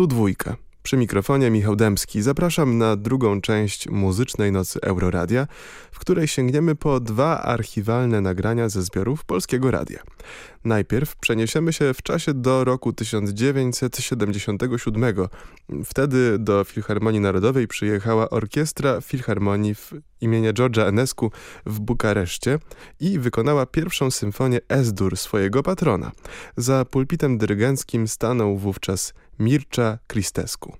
Tu dwójka. Przy mikrofonie Michał Dębski. Zapraszam na drugą część muzycznej nocy Euroradia, w której sięgniemy po dwa archiwalne nagrania ze zbiorów Polskiego Radia. Najpierw przeniesiemy się w czasie do roku 1977. Wtedy do Filharmonii Narodowej przyjechała Orkiestra Filharmonii imienia George'a Enescu w Bukareszcie i wykonała pierwszą symfonię S-dur swojego patrona. Za pulpitem dyrygenckim stanął wówczas Mircea Cristescu.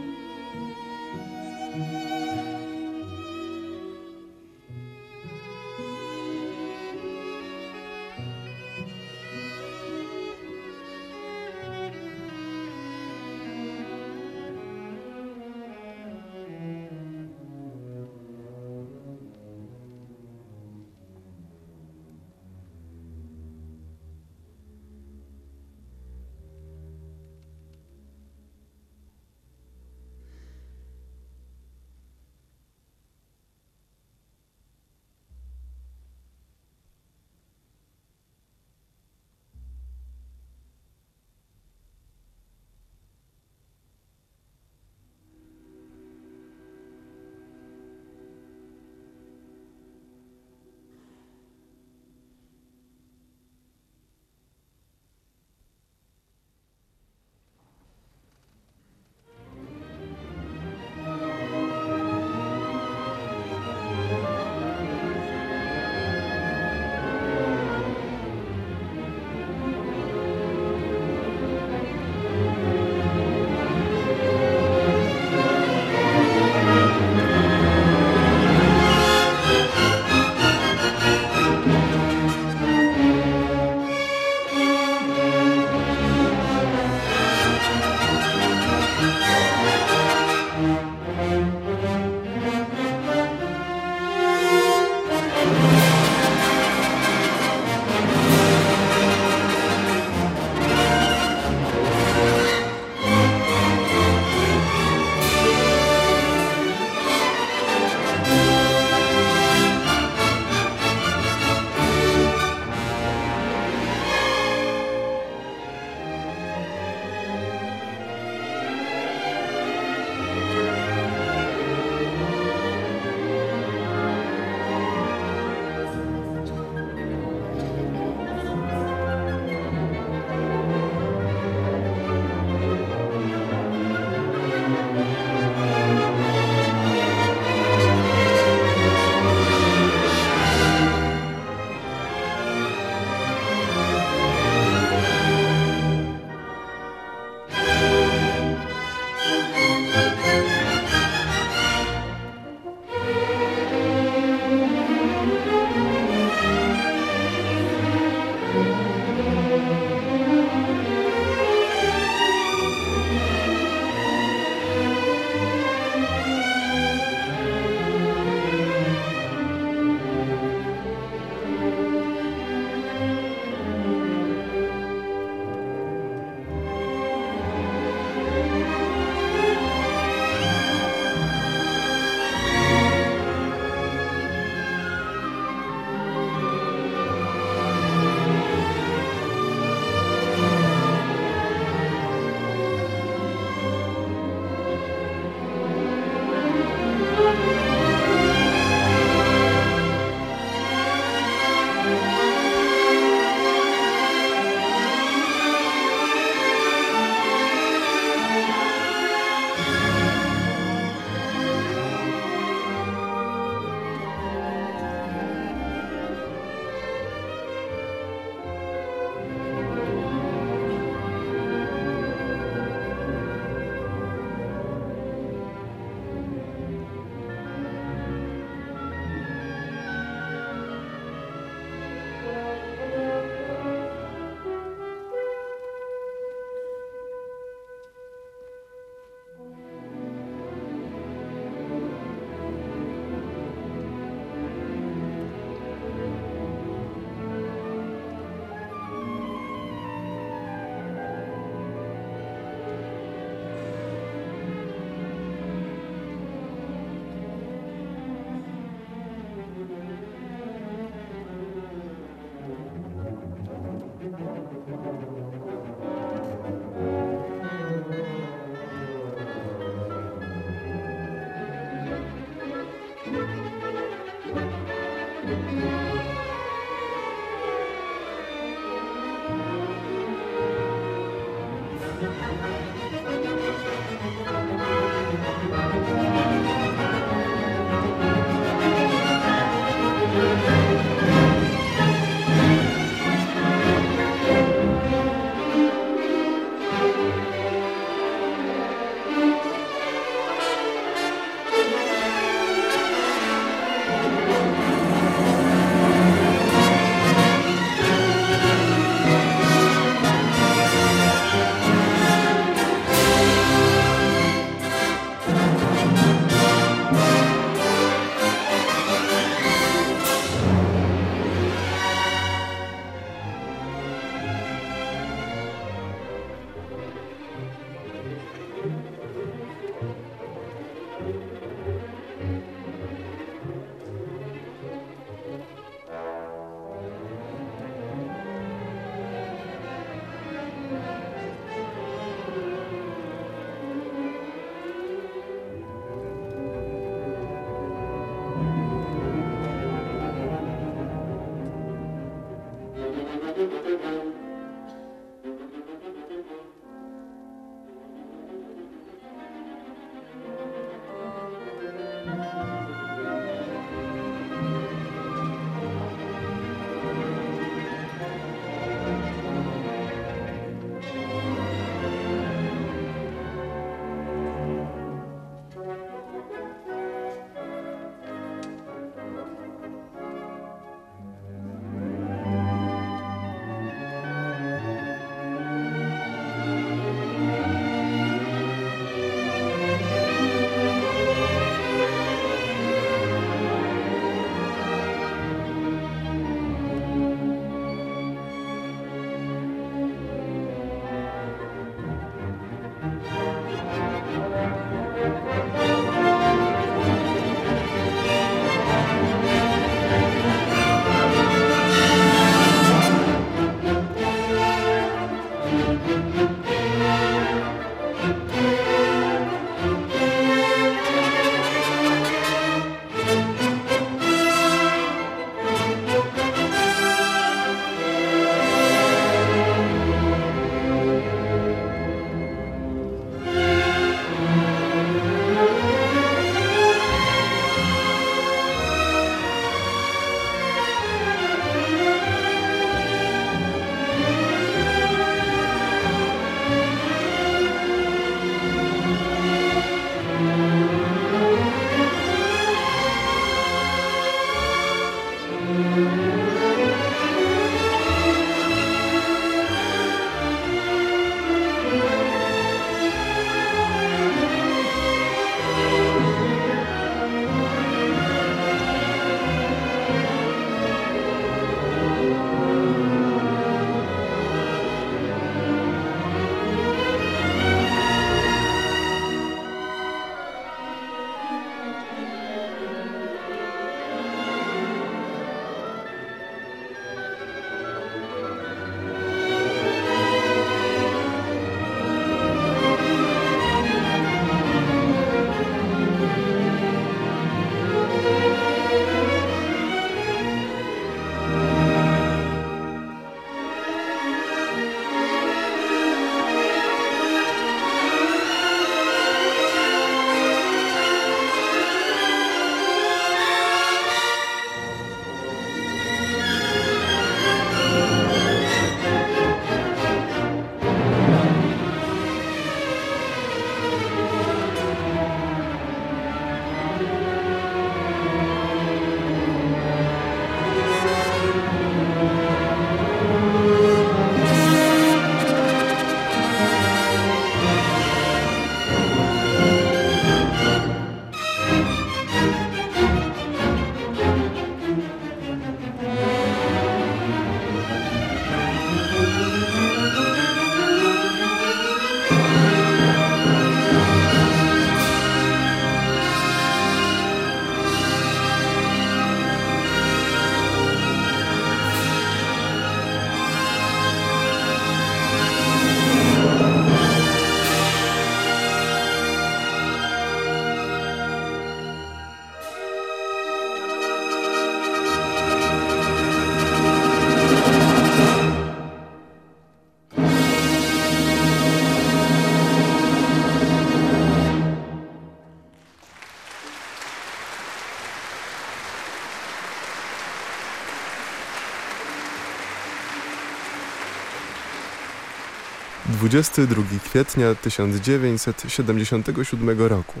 22 kwietnia 1977 roku.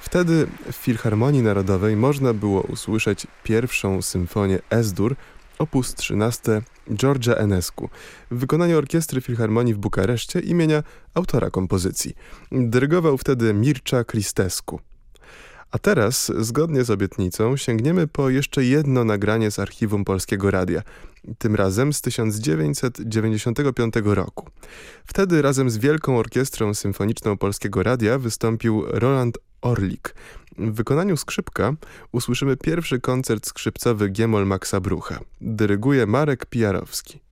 Wtedy w Filharmonii Narodowej można było usłyszeć pierwszą symfonię S-dur op. 13 Georgia Enescu w wykonaniu Orkiestry Filharmonii w Bukareszcie imienia autora kompozycji. Dyrygował wtedy Mircea Cristescu. A teraz, zgodnie z obietnicą, sięgniemy po jeszcze jedno nagranie z archiwum Polskiego Radia, tym razem z 1995 roku. Wtedy razem z Wielką Orkiestrą Symfoniczną Polskiego Radia wystąpił Roland Orlik. W wykonaniu skrzypka usłyszymy pierwszy koncert skrzypcowy Giemol Maxa Brucha. Dyryguje Marek Pijarowski.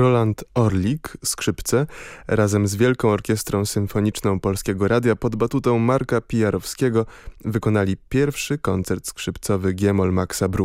Roland Orlik, skrzypce, razem z Wielką Orkiestrą Symfoniczną Polskiego Radia pod batutą Marka Pijarowskiego wykonali pierwszy koncert skrzypcowy Giemol Maxa Brucha.